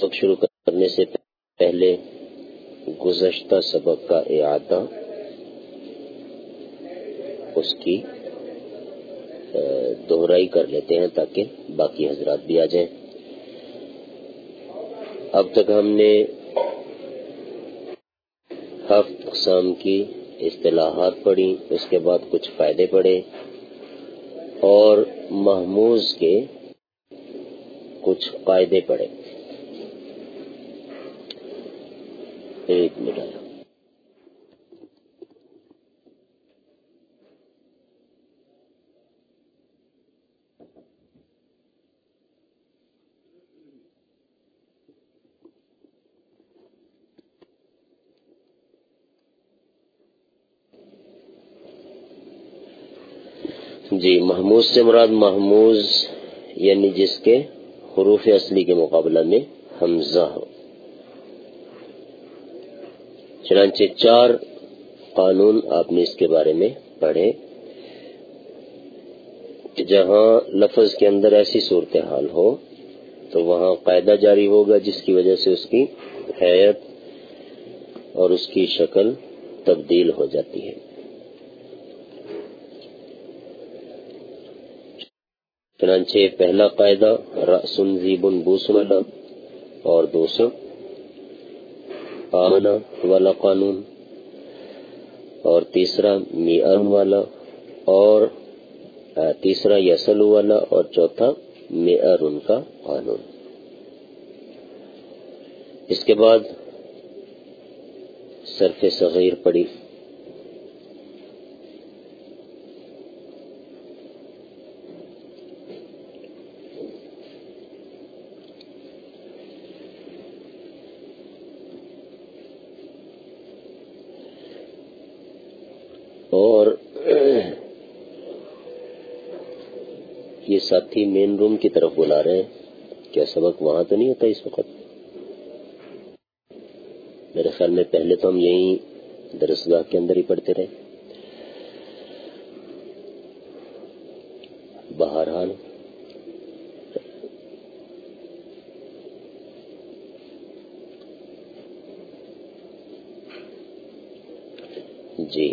سبق شروع کرنے سے پہلے گزشتہ سبق کا اعادہ، اس کی دوہرائی کر لیتے ہیں تاکہ باقی حضرات بھی آ جائیں۔ اب تک ہم نے ہفت اقسام کی اصطلاحات پڑھی، اس کے بعد کچھ فائدے پڑے اور محموز کے کچھ قاعدے پڑے ایک منٹ۔ جی محموز سے مراد محموز یعنی جس کے حروف اصلی کے مقابلہ میں حمزہ ہو۔ چنانچہ چار قانون آپ نے اس کے بارے میں پڑھے کہ جہاں لفظ کے اندر ایسی صورتحال ہو تو وہاں قاعدہ جاری ہوگا، جس کی وجہ سے اس کی حیت اور اس کی شکل تبدیل ہو جاتی ہے۔ چنانچہ پہلا قاعدہ رسن زیبن بوسن والا اور دوسرا آمنا والا قانون اور تیسرا می والا اور تیسرا یسل والا اور چوتھا میئرن کا قانون۔ اس کے بعد صرف صغیر پڑی اور یہ ساتھی مین روم کی طرف بلا رہے ہیں۔ کیا سبق وہاں تو نہیں ہوتا اس وقت؟ میرے خیال میں پہلے تو ہم یہیں درسگاہ کے اندر ہی پڑھتے رہے بہرحال جی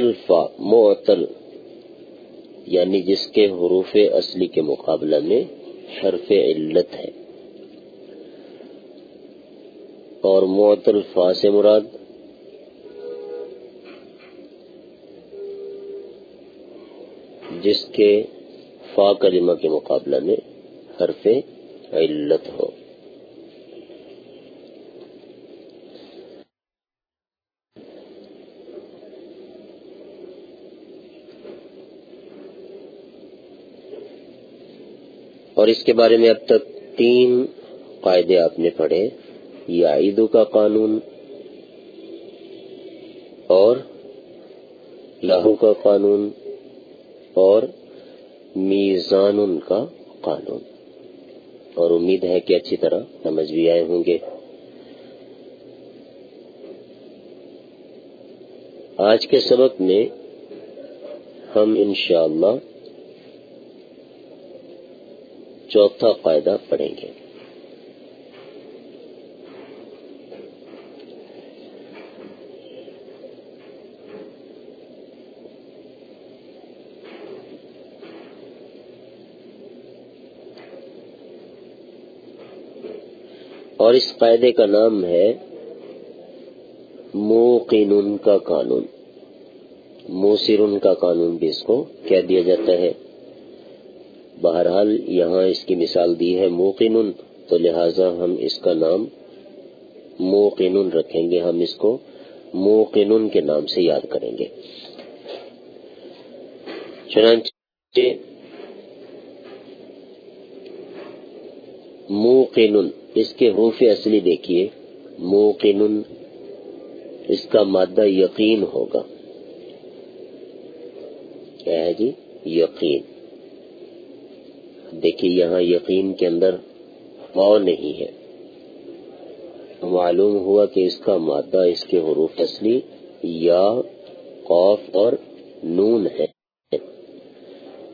معتل فا معتل یعنی جس کے حروف اصلی کے مقابلہ میں حرف علت ہے۔ اور معتل فا سے مراد جس کے فا کلمہ کے مقابلہ میں حرف علت ہو۔ اور اس کے بارے میں اب تک تین قاعدے آپ نے پڑھے یا عیدو کا قانون اور لاہو کا قانون اور میزان کا قانون۔ اور امید ہے کہ اچھی طرح سمجھ بھی آئے ہوں گے۔ آج کے سبق میں ہم انشاءاللہ چوتھا قاعدہ پڑھیں گے۔ اور اس قاعدے کا نام ہے موقن کا قانون۔ موسر کا قانون بھی اس کو کہہ دیا جاتا ہے۔ بہرحال یہاں اس کی مثال دی ہے موقن تو لہذا ہم اس کا نام موقن رکھیں گے، ہم اس کو موقن کے نام سے یاد کریں گے۔ چنانچہ موقن اس کے حروف اصلی دیکھیے۔ موقن اس کا مادہ یقین ہوگا۔ کیا ہے جی؟ یقین۔ دیکھیے یہاں یقین کے اندر واؤ نہیں ہے۔ معلوم ہوا کہ اس کا مادہ، اس کے حروف اصلی یا قوف اور نون ہے۔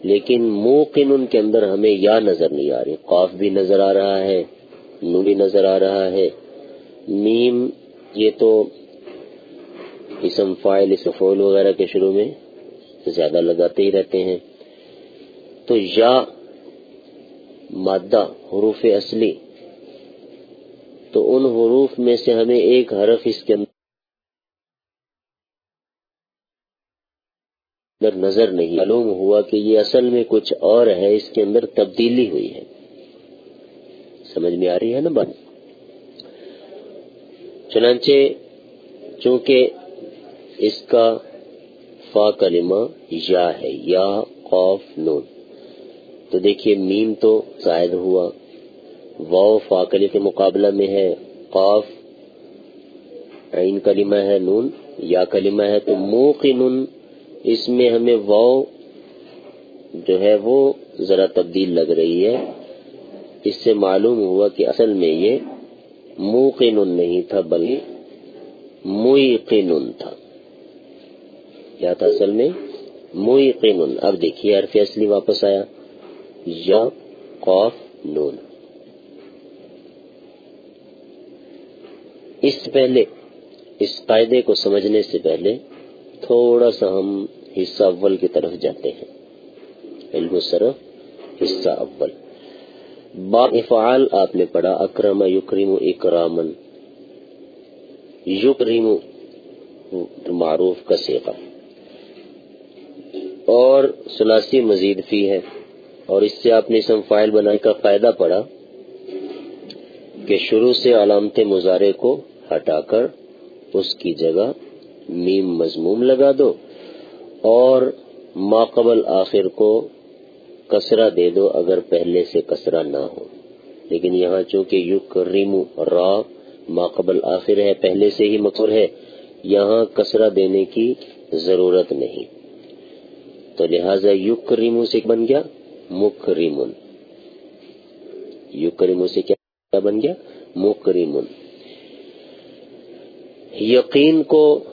لیکن موقن کے اندر ہمیں یا نظر نہیں آ رہی۔ قوف بھی نظر آ رہا ہے، نون بھی نظر آ رہا ہے۔ میم، یہ تو اسم فائل اسفول وغیرہ کے شروع میں زیادہ لگاتے ہی رہتے ہیں۔ تو یا مادہ، حروف اصلی۔ تو ان حروف میں سے ہمیں ایک حرف اس کے اندر نظر نہیں۔ معلوم ہوا کہ یہ اصل میں کچھ اور ہے، اس کے اندر تبدیلی ہوئی ہے۔ سمجھ میں آ رہی ہے نا بات؟ چنانچہ چونکہ اس کا فا کلمہ یا ہے، یا قوف نون۔ تو دیکھیے، میم تو زائد ہوا۔ واؤ فا کلی کے مقابلہ میں ہے۔ قوف عین کلمہ ہے، نون۔ یا کلمہ ہے تو موقن اس میں ہمیں واؤ جو ہے وہ ذرا تبدیل لگ رہی ہے۔ اس سے معلوم ہوا کہ اصل میں یہ موقن نہیں تھا، بلکہ موقن تھا۔ کیا تھا اصل میں؟ موقن اب دیکھیے، حرف اصلی واپس آیا۔ یا قوف نون۔ اس پہلے، اس قاعدے کو سمجھنے سے پہلے تھوڑا سا ہم حصہ اول کی طرف جاتے ہیں۔ علم صرف، حصہ اول۔ با افعال آپ نے پڑھا، اکرم یکرم اکرامن یکرم معروف کا سیکا اور سلاسی مزید فی ہے۔ اور اس سے آپ نے اسم فائل بنانے کا قاعدہ پڑھا کہ شروع سے علامت مظاہرے کو ہٹا کر اس کی جگہ میم مضموم لگا دو اور ماقبل آخر کو کسرا دے دو اگر پہلے سے کسرا نہ ہو۔ لیکن یہاں چونکہ یوک ریمو را ماقبل آخر ہے، پہلے سے ہی مقصور ہے، یہاں کسرا دینے کی ضرورت نہیں۔ تو لہذا یوک ریمو سے بن گیا۔ مکریمن یکرم سے کیا بن گیا؟ مکریمن یقین کو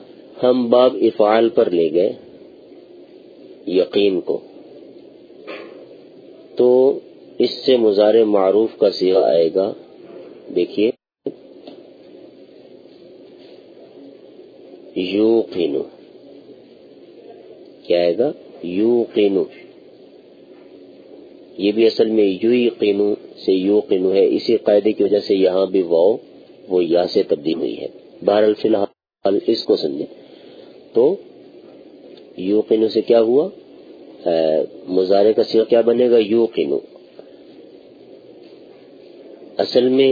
ہم باب افعال پر لے گئے۔ یقین کو۔ تو اس سے مزار معروف کا سیاح آئے گا۔ دیکھیے۔ یوقینو کیا آئے گا؟ یو قینو یہ بھی اصل میں یو قینو سے یو قینو ہے، اسی قاعدے کی وجہ سے یہاں بھی واؤ وہ یا سے تبدیل ہوئی ہے۔ بہرحال فی الحال اس کو سمجھے تو یو قینو سے کیا ہوا؟ مظاہرے کا سیغ کیا بنے گا؟ یو قینو اصل میں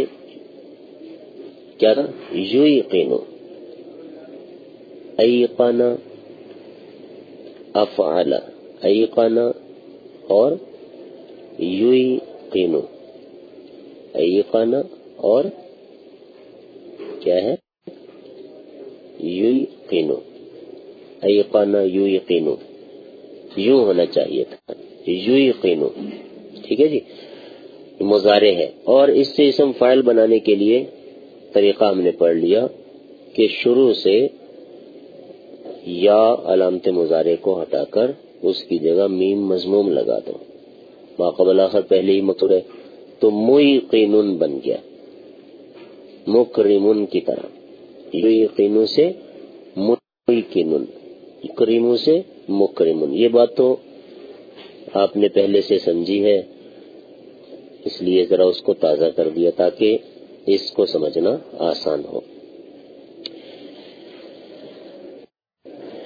کیا تھا؟ یو قینو ایقانا افعلا ایقانا اور یوئی قینو ایقانا اور کیا ہے؟ یوئی قینو ایقانا یوئی یوں ہونا چاہیے تھا۔ یوئی قینو ٹھیک ہے جی؟ مظاہرے ہے۔ اور اس سے اسم فائل بنانے کے لیے طریقہ ہم نے پڑھ لیا کہ شروع سے یا علامت مظاہرے کو ہٹا کر اس کی جگہ میم مضموم لگا دو۔ باقبل آخر پہلے ہی مکر ہے تو موئی قینون بن گیا۔ مکریمن کی طرح۔ قینو سے موئی قینون کریمو سے مکریمن یہ بات تو آپ نے پہلے سے سمجھی ہے، اس لیے ذرا اس کو تازہ کر دیا تاکہ اس کو سمجھنا آسان ہو۔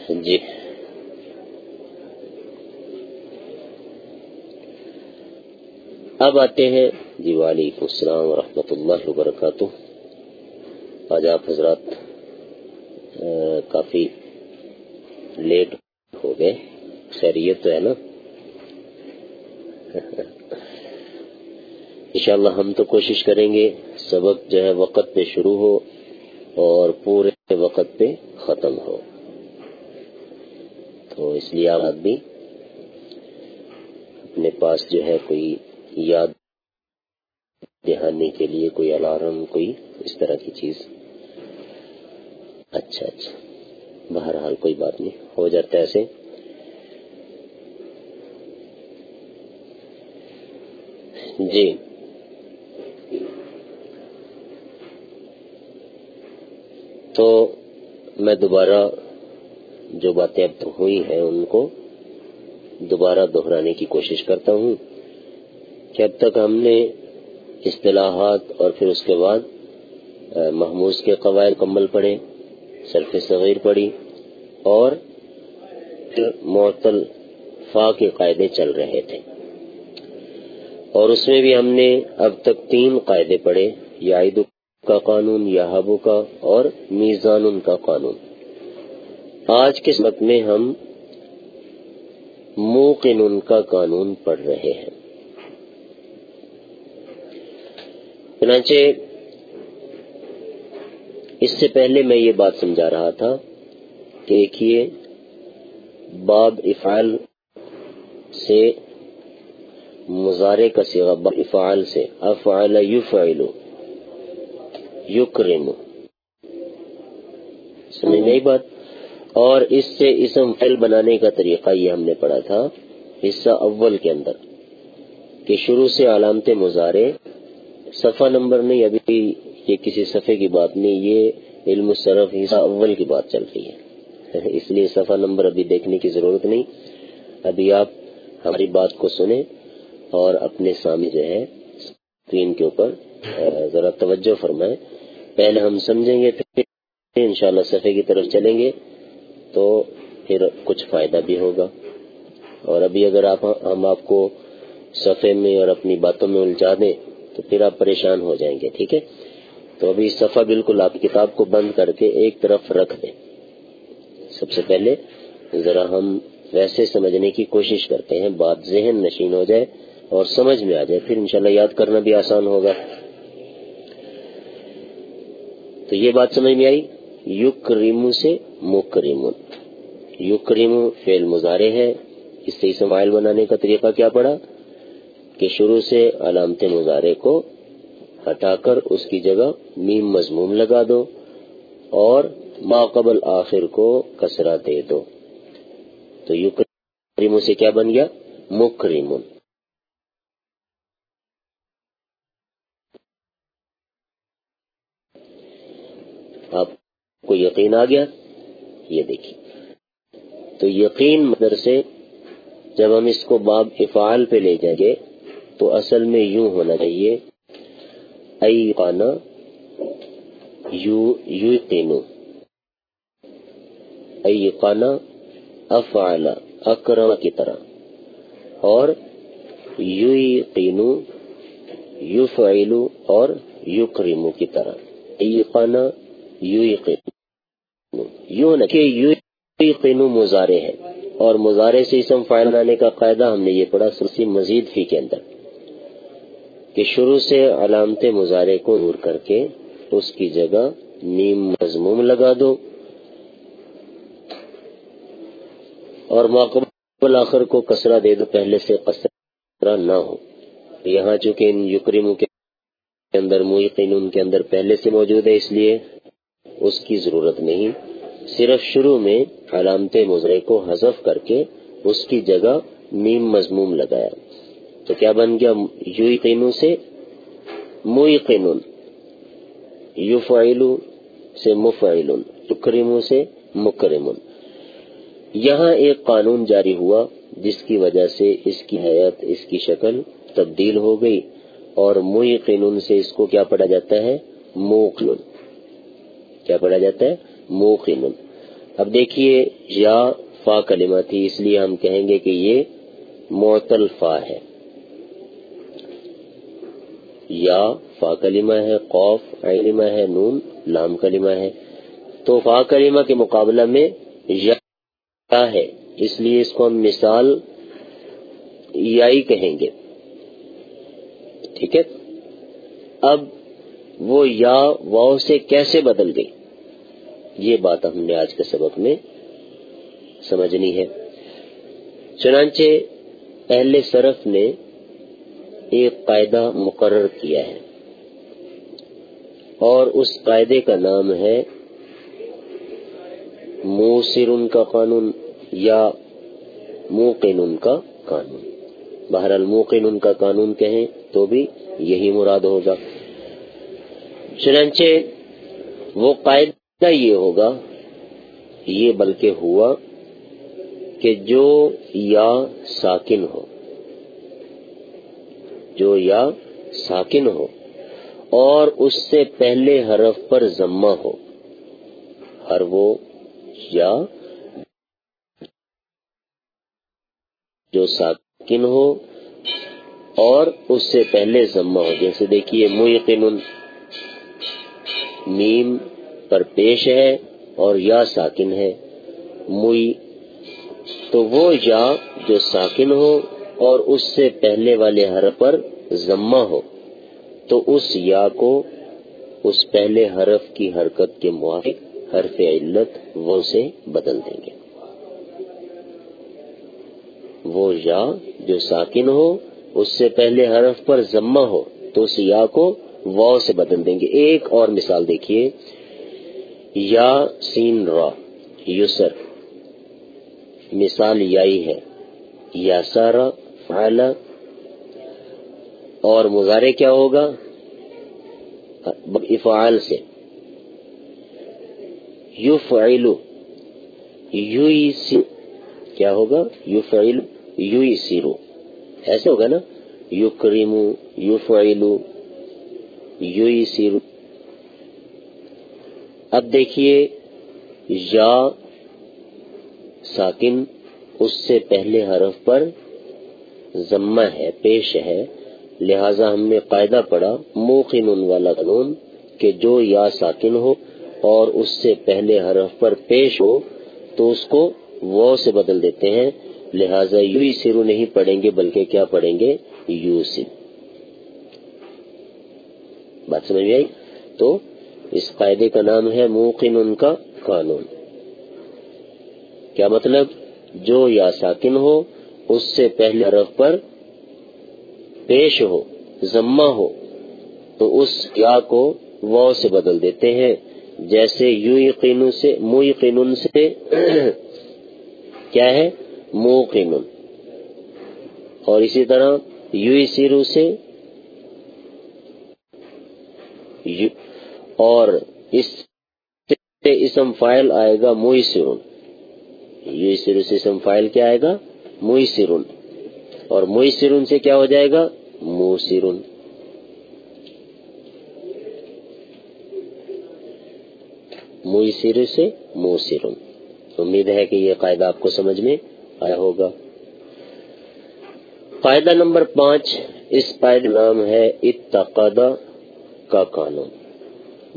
جی۔ اب آتے ہیں۔ جی وعلیکم السلام ورحمۃ اللہ وبرکاتہ۔ آج آپ حضرات کافی لیٹ ہو گئے۔ خیریت تو ہے نا؟ انشاءاللہ ہم تو کوشش کریں گے، سبق جو ہے وقت پہ شروع ہو اور پورے وقت پہ ختم ہو۔ تو اس لیے آپ بھی اپنے پاس جو ہے کوئی یاد دہانے کے لیے کوئی الارم، کوئی اس طرح کی چیز؟ اچھا اچھا۔ بہرحال کوئی بات نہیں، ہو جاتا ہے ایسے۔ جی۔ تو میں دوبارہ جو باتیں اب ہوئی ہیں ان کو دوبارہ دہرانے کی کوشش کرتا ہوں۔ کہ اب تک ہم نے اصطلاحات اور پھر اس کے بعد محمود کے قواعد کمل پڑھے، صرف صغیر پڑھی، اور معطل فا کے قاعدے چل رہے تھے۔ اور اس میں بھی ہم نے اب تک تین قاعدے پڑھے یا کا قانون یا ہبو کا، اور میزان کا قانون۔ آج کے وقت میں ہم موقن کا قانون پڑھ رہے ہیں۔ چنانچہ اس سے پہلے میں یہ بات سمجھا رہا تھا کہ دیکھیے، باب افعال سے مظاہرے کا سیوا باب افعال سے، افعال یفعل، یکرم۔ سمجھ نہیں بات؟ اور اس سے اسم فعل بنانے کا طریقہ یہ ہم نے پڑھا تھا، حصہ اول کے اندر، کہ شروع سے علامت مظاہرے صفحہ نمبر نہیں، ابھی یہ کسی صفحے کی بات نہیں، یہ علم صرف حصہ اول کی بات چل رہی ہے۔ اس لیے صفحہ نمبر ابھی دیکھنے کی ضرورت نہیں۔ ابھی آپ ہماری بات کو سنیں اور اپنے سامنے جو ہے اسکرین کے اوپر ذرا توجہ فرمائیں۔ پہلے ہم سمجھیں گے، پھر انشاءاللہ صفحے کی طرف چلیں گے تو پھر کچھ فائدہ بھی ہوگا۔ اور ابھی اگر آپ، ہم آپ کو صفحے میں اور اپنی باتوں میں الجھا دیں تو پھر آپ پریشان ہو جائیں گے، ٹھیک ہے؟ تو ابھی صفحہ بالکل آپ کتاب کو بند کر کے ایک طرف رکھ دیں۔ سب سے پہلے ذرا ہم ویسے سمجھنے کی کوشش کرتے ہیں، بات ذہن نشین ہو جائے اور سمجھ میں آ جائے، پھر انشاءاللہ یاد کرنا بھی آسان ہوگا۔ تو یہ بات سمجھ میں آئی یو سے مکریم یو فیل مظاہرے ہے، اس سے اسے اسماعیل بنانے کا طریقہ کیا پڑا؟ کہ شروع سے علامت مظاہرے کو ہٹا کر اس کی جگہ میم مضموم لگا دو اور ماقبل آخر کو کسرا دے دو۔ تو یو سے کیا بن گیا؟ مکریم آپ کو یقین آ گیا؟ یہ دیکھیے۔ تو یقین مدر سے جب ہم اس کو باب افعال پہ لے جائیں گے تو اصل میں یوں ہونا چاہیے۔ ای قانا یو یو تینو ای قانا افعال اکرم کی طرح۔ اور یو قینو یو فعلو اور یو کریمو کی طرح۔ ای قانا یو قینو یوں نہ کہ یو قینو مزارے ہے۔ اور مزارے سے اسم فائل لانے کا قاعدہ ہم نے یہ پڑھا سرسی مزید فی کے اندر۔ کہ شروع سے علامت مظاہرے کو دور کر کے اس کی جگہ نیم مضموم لگا دو اور ماقبل آخر کو کسرا دے دو پہلے سے کسرا نہ ہو۔ یہاں چونکہ ان یکریم کے اندر ان کے اندر پہلے سے موجود ہے، اس لیے اس کی ضرورت نہیں۔ صرف شروع میں علامت مظرے کو حذف کر کے اس کی جگہ نیم مضموم لگایا۔ تو کیا بن گیا یو قینو سے موئی قینون یو فائلو سے مفعل یکرمو سے مکرمن یہاں ایک قانون جاری ہوا جس کی وجہ سے اس کی حیات، اس کی شکل تبدیل ہو گئی اور موئی قینون سے اس کو کیا پڑھا جاتا ہے؟ موقن کیا پڑھا جاتا ہے؟ موقن اب دیکھیے، یا فا کلمہ تھی، اس لیے ہم کہیں گے کہ یہ معتل فا ہے۔ یا فا کلمہ ہے قوف علمہ ہے، نون، لام کلمہ ہے۔ تو فا کلمہ کے مقابلہ میں یا ہے، اس لیے اس کو ہم مثال یائی کہیں گے۔ ٹھیک ہے؟ اب وہ یا واؤ سے کیسے بدل گئی؟ یہ بات ہم نے آج کے سبق میں سمجھنی ہے۔ چنانچہ اہل صرف نے ایک قاعدہ مقرر کیا ہے۔ اور اس قاعدے کا نام ہے موسر کا قانون یا موقن کا قانون۔ بہرحال موقن کا قانون کہیں تو بھی یہی مراد ہوگا۔ چنانچہ وہ قاعدہ یہ ہوگا، یہ بلکہ ہوا کہ جو یا ساکن ہو۔ جو یا ساکن ہو اور اس سے پہلے حرف پر ضمہ ہو۔ ہر وہ یا جو ساکن ہو اور اس سے پہلے ضمہ ہو۔ جیسے دیکھیے، مویقن، میم پر پیش ہے اور یا ساکن ہے۔ موئی تو وہ یا جو ساکن ہو اور اس سے پہلے والے حرف پر ضمہ ہو۔ تو اس یا کو اس پہلے حرف کی حرکت کے موافق حرف علت وہ سے بدل دیں گے۔ وہ یا جو ساکن ہو، اس سے پہلے حرف پر ضمہ ہو، تو اس یا کو واؤ سے بدل دیں گے۔ ایک اور مثال دیکھیے۔ یا سین را، یسر۔ مثال یائی ہے۔ یا سارا فعلا اور مظاہرے کیا ہوگا؟ افعال سے۔ یو فعلو یو کیا ہوگا؟ یو فعل یو سیرو ایسے ہوگا نا؟ یو کریمو یو فعلو یو سیرو اب دیکھیے، یا، ساکن، اس سے پہلے حرف پر ضمہ ہے، پیش ہے۔ لہذا ہم نے قاعدہ پڑھا، موقن والا قانون کہ جو یا ساکن ہو اور اس سے پہلے حرف پر پیش ہو تو اس کو وہ سے بدل دیتے ہیں۔ لہذا یو ہی سرو نہیں پڑھیں گے، بلکہ کیا پڑھیں گے؟ یو سر بات سمجھ آئی؟ تو اس قاعدے کا نام ہے موقن ان کا قانون۔ کیا مطلب؟ جو یا ساکن ہو اس سے پہلے حرف پر پیش ہو ضمہ ہو، تو اس یا کو وہ سے بدل دیتے ہیں۔ جیسے یو سے، مو سے کیا ہے؟ مو قینون اور اسی طرح یو سیرو سے اور اس سے اسم فائل آئے گا موئی سرون یو سر سے اسم فائل کیا آئے گا؟ موئی سرون اور موئی سے کیا ہو جائے گا؟ مو سرون موئی سر سے مو سرون امید ہے کہ یہ قاعدہ آپ کو سمجھ میں آیا ہوگا۔ قاعدہ نمبر پانچ، اس قاعدہ نام ہے اتقادہ کا قانون۔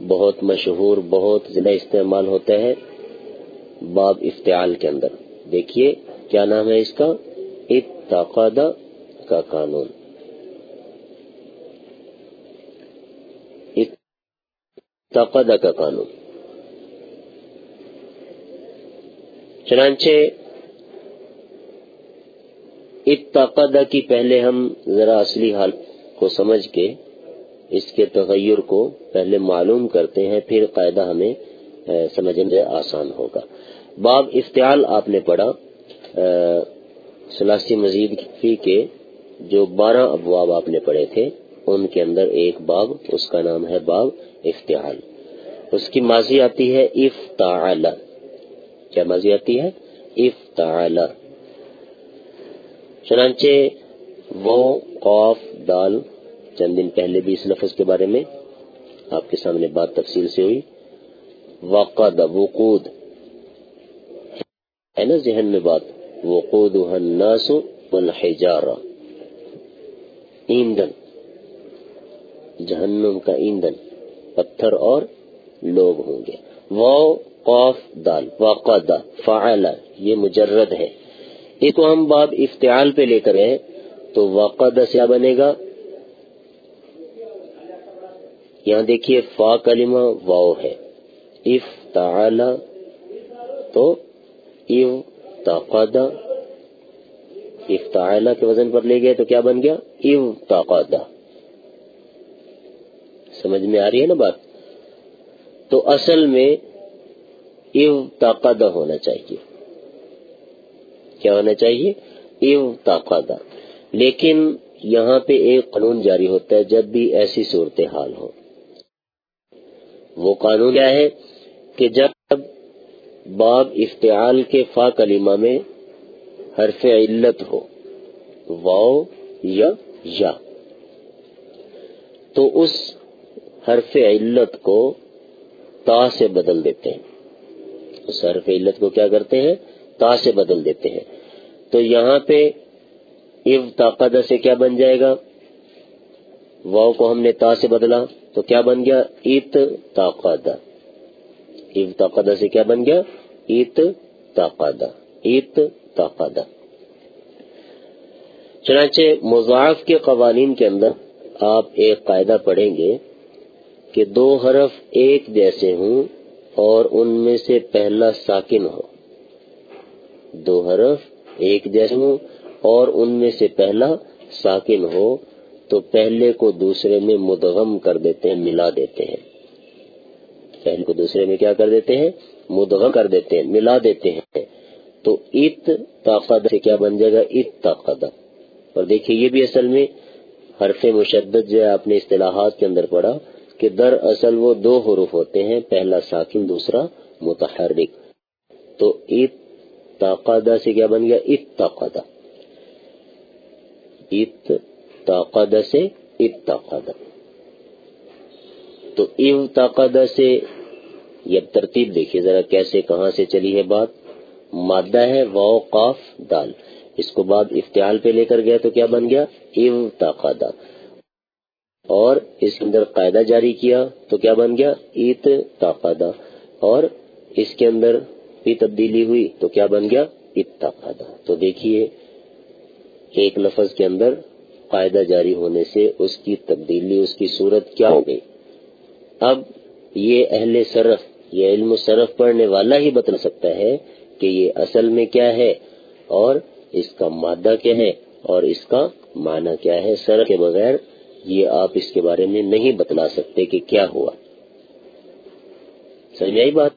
بہت مشہور، بہت ضلع استعمال ہوتا ہے باب افتعال کے اندر۔ دیکھیے۔ کیا نام ہے اس کا؟ اتقادہ کا قانون۔ اتقادہ کا قانون۔ چنانچہ اتقادہ کی پہلے ہم ذرا اصلی حال کو سمجھ کے اس کے تغیر کو پہلے معلوم کرتے ہیں، پھر قاعدہ ہمیں سمجھنے آسان ہوگا۔ باب افتعال آپ نے پڑھا۔ سلاسی مزید فی کے جو بارہ ابواب آپ نے پڑھے تھے، ان کے اندر ایک باب، اس کا نام ہے باب افتعال۔ اس کی ماضی آتی ہے افتعال۔ کیا ماضی آتی ہے؟ افتعال۔ چنانچہ وہ قوف دال، چند دن پہلے بھی اس لفظ کے بارے میں آپ کے سامنے بات تفصیل سے ہوئی۔ وقد وقود۔ ہے نا ذہن میں بات؟ وقود الناس والحجارہ ایندھن. جہنم کا ایندھن. پتھر اور لوگ ہوں گے. وہ قوف دال. وقد، فعل. یہ مجرد ہے. اس کو ہم باب افتعال پہ لے کر ہیں تو وقد سے بنے گا. یہاں دیکھیے فا کلمہ واؤ ہے. اف تعالی تو ایو تاقادہ کے وزن پر لے گئے تو کیا بن گیا؟ ایو تاقادہ سمجھ میں آ رہی ہے نا بات؟ تو اصل میں ایو تاقادہ ہونا چاہیے. کیا ہونا چاہیے؟ ایو تاقادہ لیکن یہاں پہ ایک قانون جاری ہوتا ہے جب بھی ایسی صورتحال ہو. وہ قانون کیا ہے کہ جب باب افتعال کے فا کلمہ میں حرف علت ہو واؤ یا یا۔ تو اس حرف علت کو تا سے بدل دیتے ہیں۔ اس حرف علت کو کیا کرتے ہیں؟ تا سے بدل دیتے ہیں۔ تو یہاں پہ اب تاقدہ سے کیا بن جائے گا؟ واؤ کو ہم نے تا سے بدلا تو کیا بن گیا؟ ات تاقادہ اب تاقدہ سے کیا بن گیا؟ ات تاقادہ ات تاقادہ چنانچہ مضاعف کے قوانین کے اندر آپ ایک قاعدہ پڑھیں گے کہ دو حرف ایک جیسے ہوں اور ان میں سے پہلا ساکن ہو۔ دو حرف ایک جیسے ہوں اور ان میں سے پہلا ساکن ہو تو پہلے کو دوسرے میں مدغم کر دیتے ہیں، ملا دیتے ہیں۔ پہلے کو دوسرے میں کیا کر دیتے ہیں؟ مدغم کر دیتے ہیں، ملا دیتے ہیں۔ تو ات طاقت سے کیا بن جائے گا؟ ات طاقت۔ اور دیکھیے، یہ بھی اصل میں حرف مشدد جو ہے اپنے اصطلاحات کے اندر پڑا کہ در اصل وہ دو حروف ہوتے ہیں، پہلا ساکن، دوسرا متحرک۔ تو ات تاقادہ سے کیا بن گیا؟ ات تاقادہ ات تاقادہ سے ات تاقادہ تو ایو تاقادہ سے یہ ترتیب دیکھیے ذرا کیسے کہاں سے چلی ہے بات۔ مادہ ہے واؤ قاف، دال۔ اس کو بعد افتعال پہ لے کر گیا تو کیا بن گیا؟ ایو تاقادہ اور اس کے اندر قاعدہ جاری کیا تو کیا بن گیا؟ ایت تاقادہ اور اس کے اندر بھی تبدیلی ہوئی تو کیا بن گیا؟ ایت تو دیکھیے، ایک لفظ کے اندر قاعدہ جاری ہونے سے اس کی تبدیلی، اس کی صورت کیا ہو گئی؟ اب یہ اہل صرف، یہ علم صرف پڑھنے والا ہی بتلا سکتا ہے کہ یہ اصل میں کیا ہے اور اس کا مادہ کیا ہے اور اس کا معنی کیا ہے۔ سر کے بغیر یہ آپ اس کے بارے میں نہیں بتلا سکتے کہ کیا ہوا۔ سمجھ آئی بات؟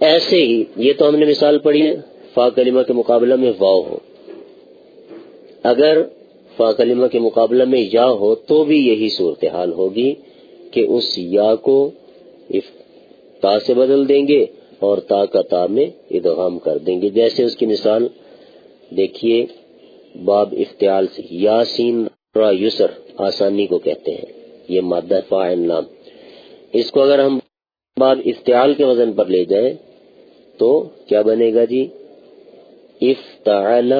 ایسے ہی، یہ تو ہم نے مثال پڑھی ہے، فا کلمہ کے مقابلہ میں واؤ ہو۔ اگر فا کلمہ کے مقابلہ میں یا ہو تو بھی یہی صورتحال ہوگی۔ کہ اس یا کو تا سے بدل دیں گے اور تا کا تا میں ادغام کر دیں گے۔ جیسے اس کی مثال دیکھیے، باب اختیال سے۔ یاسین را یسر آسانی کو کہتے ہیں۔ یہ مادہ فاعل نام۔ اس کو اگر ہم باب افتعال کے وزن پر لے جائیں تو کیا بنے گا جی؟ افتعال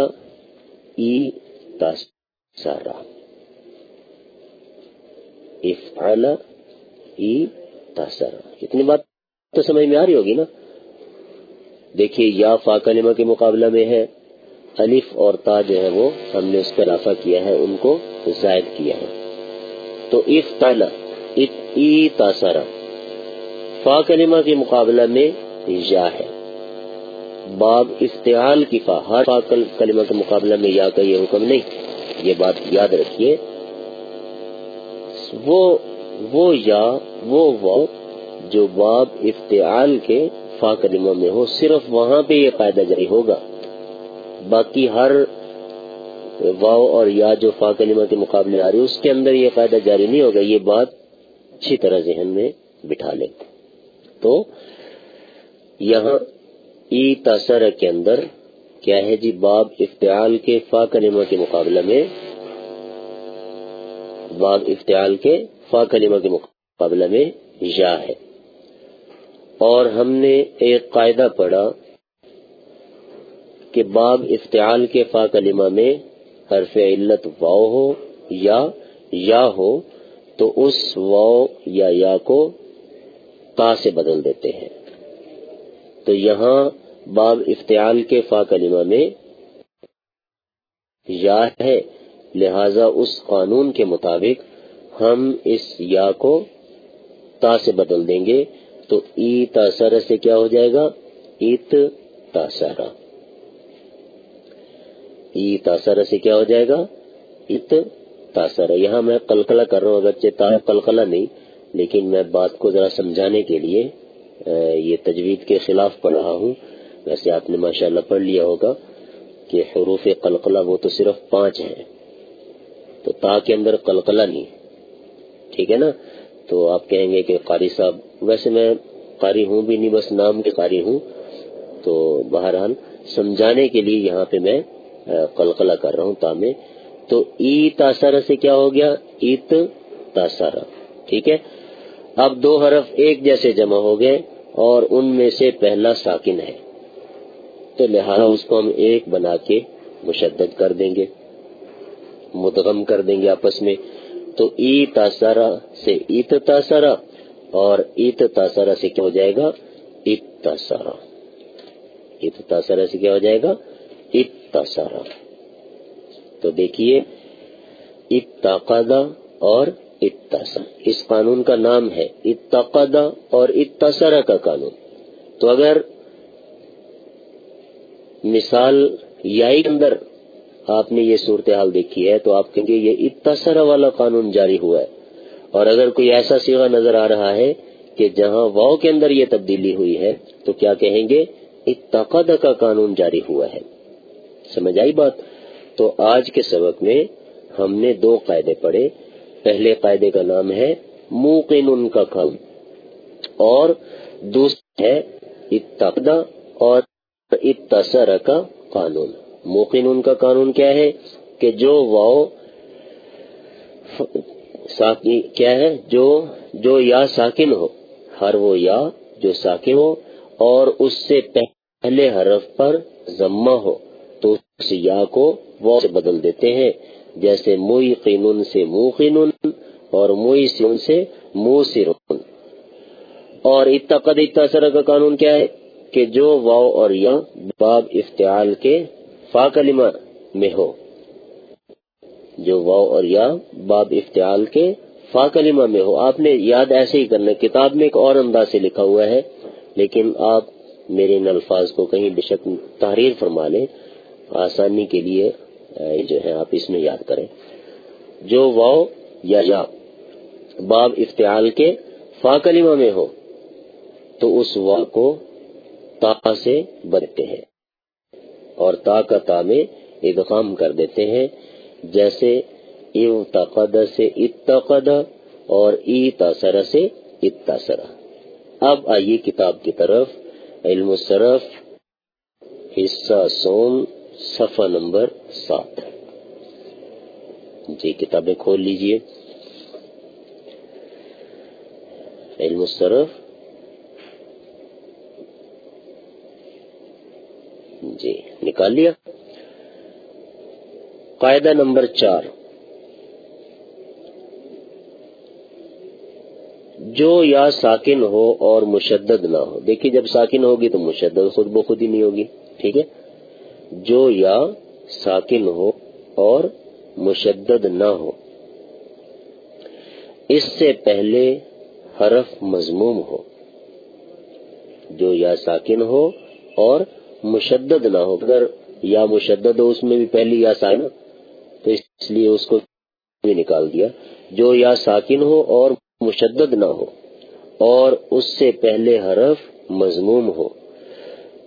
ای تاسارا۔ افتعال ای تاسارا اتنی بات تو سمجھ میں آ رہی ہوگی نا؟ دیکھیے، یا فا کلمہ کے مقابلہ میں ہے، الف اور تا جو ہے وہ ہم نے اس پہ اضافہ کیا ہے، ان کو زائد کیا ہے۔ تو اف تالا ای تاثرا فا کلمہ کے مقابلہ میں یا ہے۔ باب افتعال کی فا، ہر فا کلمہ کے مقابلہ میں یا کا یہ حکم نہیں۔ یہ بات یاد رکھیے۔ وہ وہ یا وہ وہ جو باب افتعال کے فا کلمہ میں ہو، صرف وہاں پہ یہ قاعدہ جاری ہوگا۔ باقی ہر واؤ اور یا جو فا کلمہ کے مقابلے آ رہی اس کے اندر یہ قاعدہ جاری نہیں ہوگا، یہ بات اچھی طرح ذہن میں بٹھا لیں تو یہاں ای تاثر کے اندر کیا ہے جی؟ باب افتعال کے فا کلمہ کے مقابلہ میں، باب افتعال کے فا کلمہ کے مقابلہ میں یا ہے۔ اور ہم نے ایک قاعدہ پڑھا کہ باب افتعال کے فا کلمہ میں حرف علت واؤ ہو یا یا ہو تو اس واؤ یا یا کو تا سے بدل دیتے ہیں۔ تو یہاں باب افتعال کے فا کلمہ میں یا ہے، لہذا اس قانون کے مطابق ہم اس یا کو تا سے بدل دیں گے، تو ای تاثر سے کیا ہو جائے گا؟ ات تاثرا ای تاثر سے کیا ہو جائے گا؟ ات تاثر یہاں میں کلکلا کر رہا ہوں، اگرچہ تا کلکلا نہیں، لیکن میں بات کو ذرا سمجھانے کے لیے یہ تجوید کے خلاف پڑھ رہا ہوں۔ ویسے آپ نے ماشاءاللہ پڑھ لیا ہوگا کہ حروف قلقلہ وہ تو صرف پانچ ہیں۔ تو تا کے اندر قلقلہ نہیں۔ ٹھیک ہے نا؟ تو آپ کہیں گے کہ قاری صاحب، ویسے میں قاری ہوں بھی نہیں، بس نام کے قاری ہوں۔ تو بہرحال سمجھانے کے لیے یہاں پہ میں قلقلہ کر رہا ہوں تا میں۔ تو ای تاثر سے کیا ہو گیا؟ ایت تاثر ٹھیک ہے؟ اب دو حرف ایک جیسے جمع ہو گئے اور ان میں سے پہلا ساکن ہے۔ تو لہذا اس کو ہم ایک بنا کے مشدد کر دیں گے، مدغم کر دیں گے آپس میں۔ تو ای تاثرا سے ایت تاثرا اور ایت تاثرا سے کیا ہو جائے گا؟ ات تاثرا ایت سے کیا ہو جائے گا؟ ات تو دیکھیے اتقدا اور اتسا اس قانون کا نام ہے اتقدا اور اتسرا کا قانون۔ تو اگر مثال یائی کے اندر آپ نے یہ صورتحال دیکھی ہے تو آپ کہیں گے یہ اتسرا والا قانون جاری ہوا ہے۔ اور اگر کوئی ایسا سیوا نظر آ رہا ہے کہ جہاں واؤ کے اندر یہ تبدیلی ہوئی ہے، تو کیا کہیں گے اتقد کا قانون جاری ہوا ہے۔ سمجھ آئی بات؟ تو آج کے سبق میں ہم نے دو قاعدے پڑھے۔ پہلے قاعدے کا نام ہے موقن ان کا کام، اور دوسرا ہے اتقدا اور اتسر کا قانون۔ موقن ان کا قانون کیا ہے کہ جو واؤ کیا ہے؟ جو جو یا ساکن ہو، ہر وہ یا جو ساکن ہو، اور اس سے پہلے حرف پر ضمہ ہو، تو اس یا کو وہ سے بدل دیتے ہیں۔ جیسے موئی قینون سے منہ قینون اور موئی سن سے منہ سرون اور اتقد اتسر کا قانون کیا ہے کہ جو واؤ اور یا باب افتعال کے فا کلمہ میں ہو۔ جو واؤ اور یا باب افتعال کے فا کلمہ میں ہو۔ آپ نے یاد ایسے ہی کرنا، کتاب میں ایک اور انداز سے لکھا ہوا ہے، لیکن آپ میرے ان الفاظ کو کہیں بے شک تحریر فرما لیں۔ آسانی کے لیے جو ہے، آپ اس میں یاد کریں۔ جو واؤ یا یا باب افتعال کے فا کلمہ میں ہو، تو اس وا کو تا سے بدتے ہیں۔ اور تا کا تا میں ادغام کر دیتے ہیں، جیسے تقد سے اتقد اور ای تاثر سے اتاثر۔ اب آئیے کتاب کی طرف، علم الصرف، حصہ سوم صفحہ نمبر سات۔ جی کتابیں کھول لیجیے۔ علم الصرف جی نکال لیا۔ قاعدہ نمبر چار۔ جو یا ساکن ہو اور مشدد نہ ہو۔ دیکھیے، جب ساکن ہوگی تو مشدد خود بخود ہی نہیں ہوگی، ٹھیک ہے؟ جو یا ساکن ہو اور مشدد نہ ہو۔ اس سے پہلے حرف مضموم ہو۔ جو یا ساکن ہو اور مشدد نہ ہو۔ اگر یا مشدد ہو، اس میں بھی پہلی یا ساکن تو اس لیے اس کو بھی نکال دیا۔ جو یا ساکن ہو اور مشدد نہ ہو، اور اس سے پہلے حرف مضموم ہو،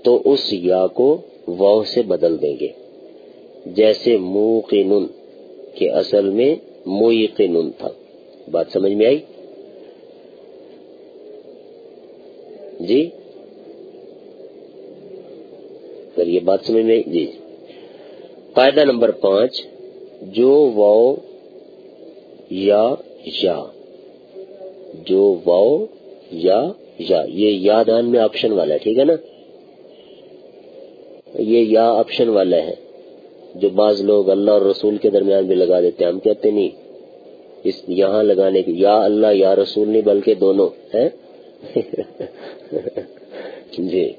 تو اس یا کو واؤ سے بدل دیں گے۔ جیسے موقن کے اصل میں موقن تھا۔ بات سمجھ میں آئی؟ جی؟ کر یہ بات سمجھ میں جی،, جی قاعدہ نمبر پانچ، جو واؤ یا یا۔ جو واؤ یا یا۔ یہ یادان میں آپشن والا ہے، ٹھیک ہے نا؟ یہ یا آپشن والا ہے۔ جو بعض لوگ اللہ اور رسول کے درمیان بھی لگا دیتے ہیں، ہم کہتے نہیں۔ اس یہاں لگانے کی یا اللہ یا رسول نہیں، بلکہ دونوں ہے جی۔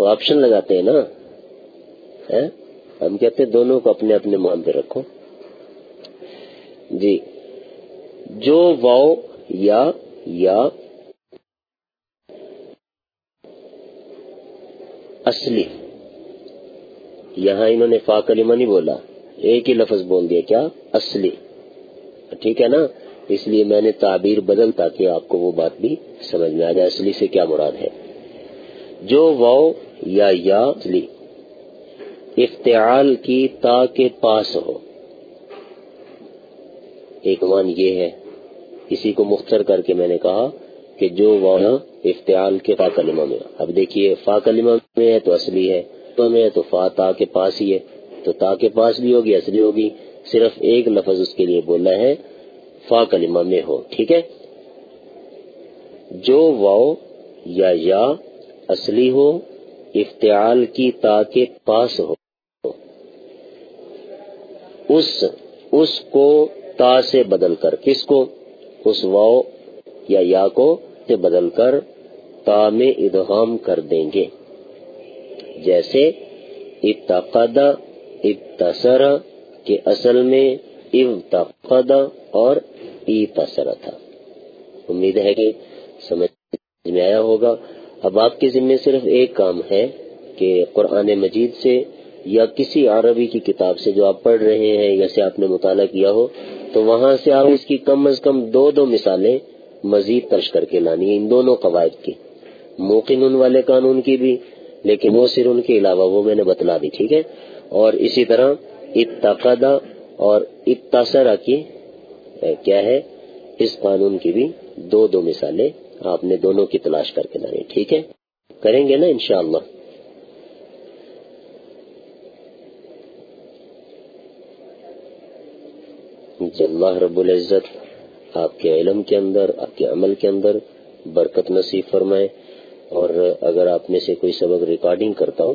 وہ آپشن لگاتے ہیں نا۔ ہم کہتے ہیں دونوں کو اپنے اپنے مان پہ رکھو۔ جی۔ جو واؤ یا یا اصلی۔ یہاں انہوں نے کلمہ نہیں بولا۔ ایک ہی لفظ بول دیا، کیا؟ اصلی۔ ٹھیک ہے نا؟ اس لیے میں نے تعبیر بدل تاکہ آپ کو وہ بات بھی سمجھ میں آ جائے۔ اصلی سے کیا مراد ہے؟ جو واؤ یا یا اصلی افتعال کی تا کے پاس ہو۔ ایک مان یہ ہے، اسی کو مختصر کر کے میں نے کہا کہ جو واؤ افتعال کے فا کلمہ میں۔ اب دیکھیے، فا کلمہ میں ہے تو اصلی ہے، تو میں تو فا تا کے پاس ہی ہے۔ تو تا کے پاس بھی ہوگی، اصلی ہوگی۔ صرف ایک لفظ اس کے لیے بولنا ہے، فا کلمہ میں ہو۔ ٹھیک ہے؟ جو واؤ یا یا اصلی ہو افتعال کی تا کے پاس ہو۔ اس اس کو تا سے بدل کر کس کو؟ اس واؤ یا یا کو سے بدل کر تا میں ادغام کر دیں گے۔ جیسے اتقد اتصر کے اصل میں ابتقد اور اتسر تھا امید ہے کہ سمجھ میں آیا ہوگا۔ اب آپ کے ذمے صرف ایک کام ہے کہ قرآن مجید سے یا کسی عربی کی کتاب سے جو آپ پڑھ رہے ہیں یا سے آپ نے مطالعہ کیا ہو، تو وہاں سے آپ اس کی کم از کم دو دو مثالیں مزید ترش کر کے لانی ان دونوں قواعد کی۔ موقن ان والے قانون کی بھی، لیکن وہ صرف ان کے علاوہ وہ میں نے بتلا دی، ٹھیک ہے؟ اور اسی طرح اتقدا اور اتسرا کی کیا ہے؟ اس قانون کی بھی دو دو مثالیں آپ نے دونوں کی تلاش کر کے لانی ٹھیک ہے؟ کریں گے نا انشاءاللہ۔ جی اللہ رب العزت آپ کے علم کے اندر، آپ کے عمل کے اندر برکت نصیب فرمائے۔ اور اگر آپ میں سے کوئی سبق ریکارڈنگ کرتا ہوں،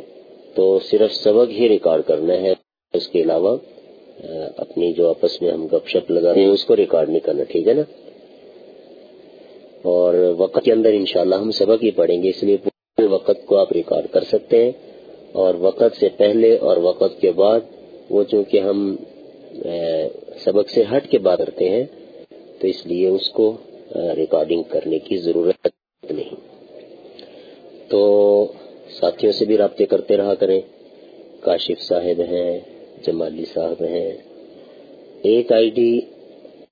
تو صرف سبق ہی ریکارڈ کرنا ہے۔ اس کے علاوہ، اپنی جو آپس میں ہم گپ شپ لگا رہے ہیں، اس کو ریکارڈ نہیں کرنا، ٹھیک ہے نا؟ اور وقت کے اندر انشاءاللہ ہم سبق ہی پڑھیں گے، اس لیے پورے وقت کو آپ ریکارڈ کر سکتے ہیں۔ اور وقت سے پہلے اور وقت کے بعد وہ چونکہ ہم سبق سے ہٹ کے بات کرتے ہیں، تو اس لیے اس کو ریکارڈنگ کرنے کی ضرورت نہیں۔ تو ساتھیوں سے بھی رابطے کرتے رہا کریں۔ کاشف صاحب ہیں، جمالی صاحب ہیں۔ ایک آئی ڈی